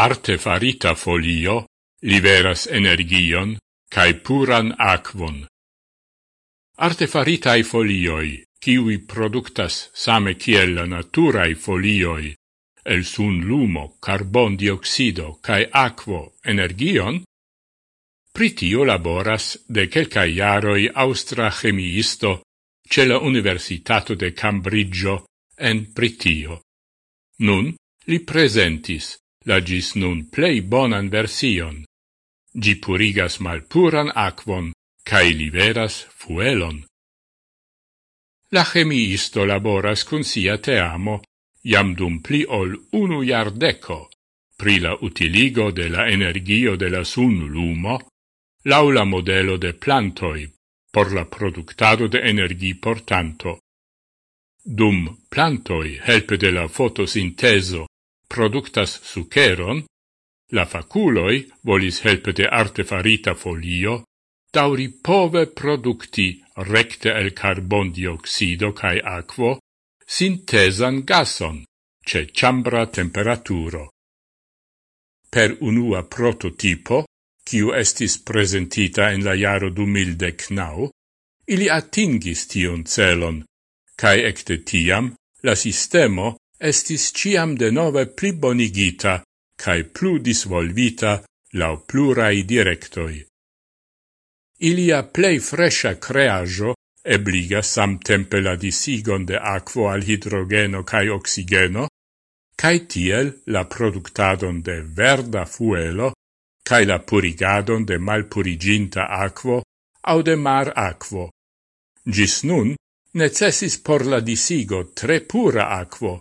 arte farita folio liveras energion cae puran aquon. Arte faritae folioi, kiwi productas same kiel la naturae folioi, el sun lumo, carbon dioxido cae aquo energion, pritio laboras de quelcae iaroi austra chemiisto ce la Universitato de Cambriggio en pritio. Nun li presentis la gis nun plei bonan version. Gi purigas malpuran aquon, cae liveras fuelon. La chemiisto laboras cun sia teamo, jam dum pli ol unu jardeco, pri la utiligo de la energio de la sun lumo, laula modelo de plantoi, por la productado de energi portanto. Dum plantoi helpe de la fotosinteso productas suceron, la faculoi volis helpe de arte farita folio dauri pove producti recte el carbon dioxido cae aquo sintesan gason ce chambra temperaturo. Per unua prototipo, kiu estis presentita en la jaro du milde knau, ili atingis tion celon, cae ecte tiam la sistemo estis ciam de nove pli bonigita cae plu disvolvita lau plurai directoi. Ilia plei fresha creajo ebliga samtempe la disigon de aquo al hidrogeno cae oxigeno, cae tiel la productadon de verda fuelo cae la purigadon de malpuriginta aquo au de mar aquo. Gis nun, necessis por la disigo tre pura aquo,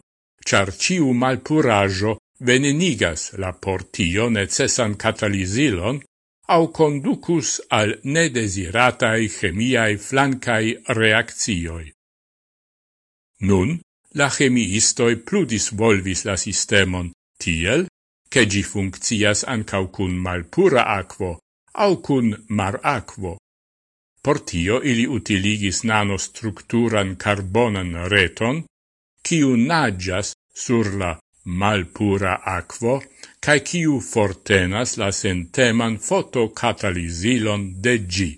char ciu malpurajo venenigas la portio necessan catalisilon au conducus al nedesiratai chemiai flancai reaccioi. Nun, la chemiistoi pludis volvis la sistemon tiel, che gi funccias ancau cun malpura aquo au cun mar aquo. Portio ili utiligis nanostructuran carbonan reton, ciu nagias sur la malpura aquo, cae ciu fortenas la senteman fotocatalisilon de gi.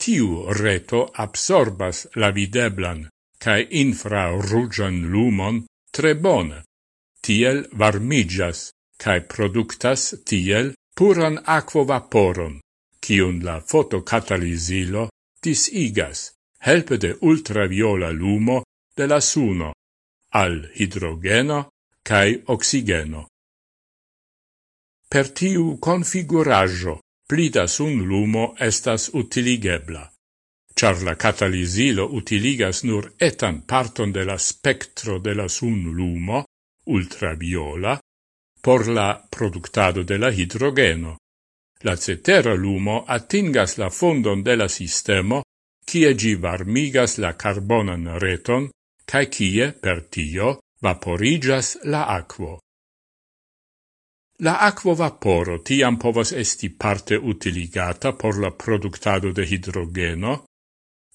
Tiu reto absorbas la videblan cae infrarugian lumon tre bone, tiel varmigas cae productas tiel puran aquo vaporon, cium la fotocatalisilo disigas, helpe de ultraviola lumo de la suno al hidrogeno cae oxigeno. Per tiu configuraggio plida sun lumo estas utiligebla, char la catalisilo utiligas nur etan parton de la spectro de la sun lumo, ultraviola, por la productado de la hidrogeno. La cetera lumo atingas la fondon de la sistemo, kie gi varmigas la carbonan reton cae cie per tio vaporigas la aquo. La aquo vaporo tiam povas esti parte utiligata por la productado de hidrogeno,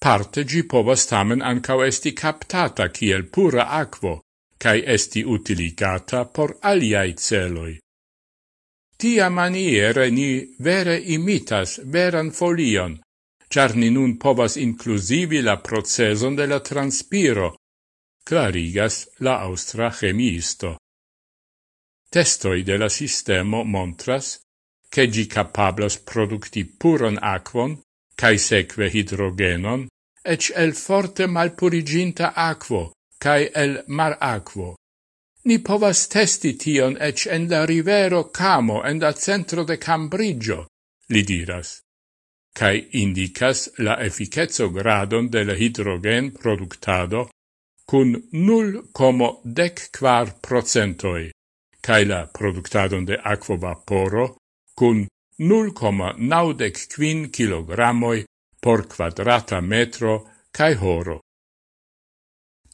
parte gi povas tamen ancao esti captata kiel pura aquo, cae esti utiligata por aliai celoi. Tia maniere ni vere imitas veran folion, char ni nun povas inclusivi la proceson de la transpiro, clarigas la austra chemiisto. Testoi de la sistemo montras che gi capablas producti puron aquon, cae seque hidrogenon, ec el forte malpuriginta aquo, cae el mar aquo. Ni povas testi tion ec en la rivero Camo en la centro de Cambrigio, li diras, cae indicas la efficetso gradon de la hidrogen productado cun 0,14 procentoi, cae la productadon de aquo vaporo cun 0,95 kilogrammoi por quadrata metro cae horo.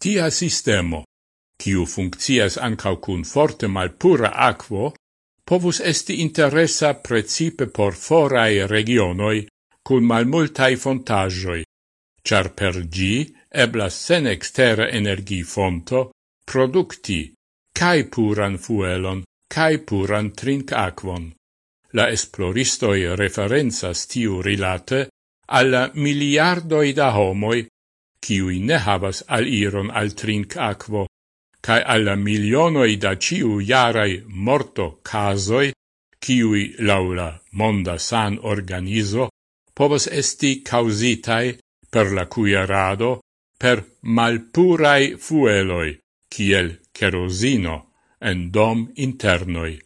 Tia sistemo, kiu funccias ancau cun forte malpura aquo, povus esti interessa precipe por forai regionoi cun malmultai fontajoi, char per gi eblas sen extera energifonto producti cae puran fuelon, cae puran trinc aquon. La esploristoi referenzas tiu rilate alla miliardoi da homoi, ciui ne havas al iron al trinc aquo, cae alla milionoi da ciu jarai morto casoi, ciui laula monda san organizo, povas esti causitai per la cuirado per malpurai fueloi, kiel kerosino, en dom internoi.